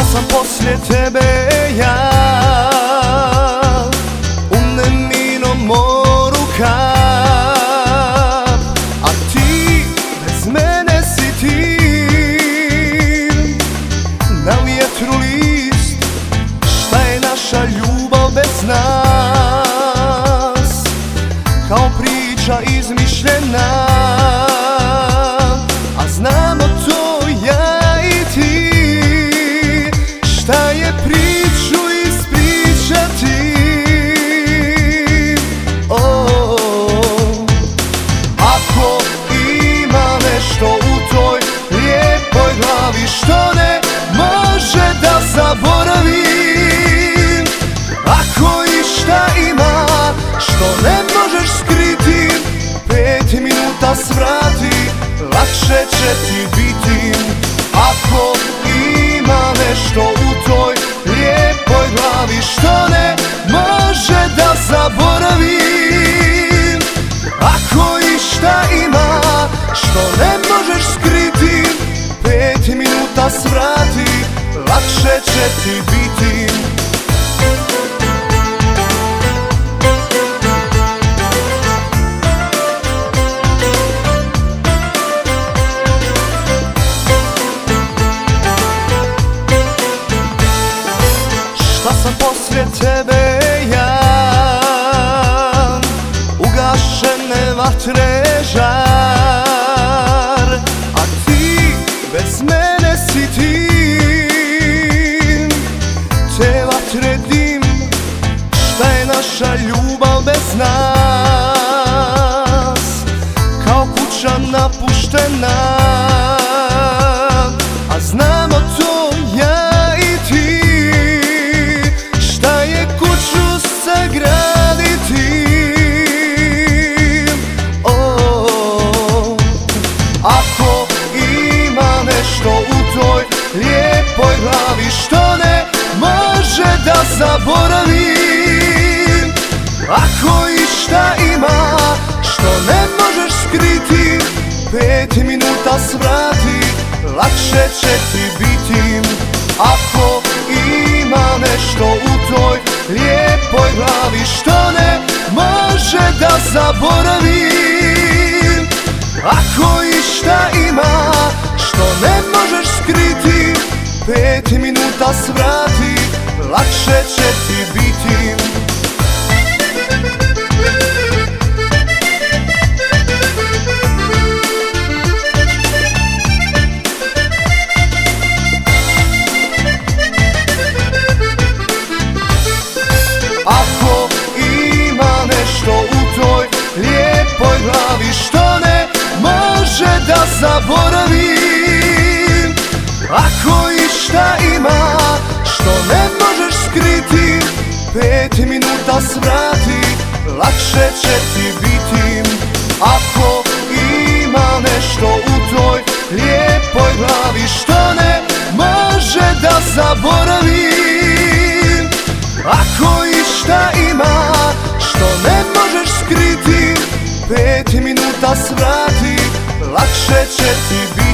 Šta sam poslije tebe ja U neminom moru kap. A ti bez mene si ti. Na vjetru list Šta je naša ljubav bez nas? Kao priča izmišljena Šta je priču ispričati. Oh. Ako ima nešto u toj lijepoj glavi Što ne može da zaboravim Ako i šta ima što ne možeš skriti Pet minuta svrati, lakše će ti biti. Ako ima nešto u toj lijepoj glavi. Što ne može da zaboravim Ako i šta ima što ne možeš skriti Pet minuta svrati, lakše će ti biti poslije tebe ja. Ugašene vatre žar. A ti bez mene si ti. Te vatre dim Šta je naša ljubav bez nas? Kao kuća napuštena zaboravim. Ako i šta ima što ne možeš skriti Pet minuta svrati, lakše će ti biti. Ako ima nešto u toj lijepoj glavi Što ne može da zaboravim. Ako i šta ima što ne možeš skriti Pet minuta svrati, lakše će ti biti. Ako ima nešto u toj lijepoj glavi Što ne može da zaboravim Ako i šta ima što ne skriti Pet minuta svrati, lakše će ti biti. Ako ima nešto u toj lijepoj glavi Što ne može da zaboravim Ako i šta ima što ne možeš skriti Pet minuta svrati, lakše će ti biti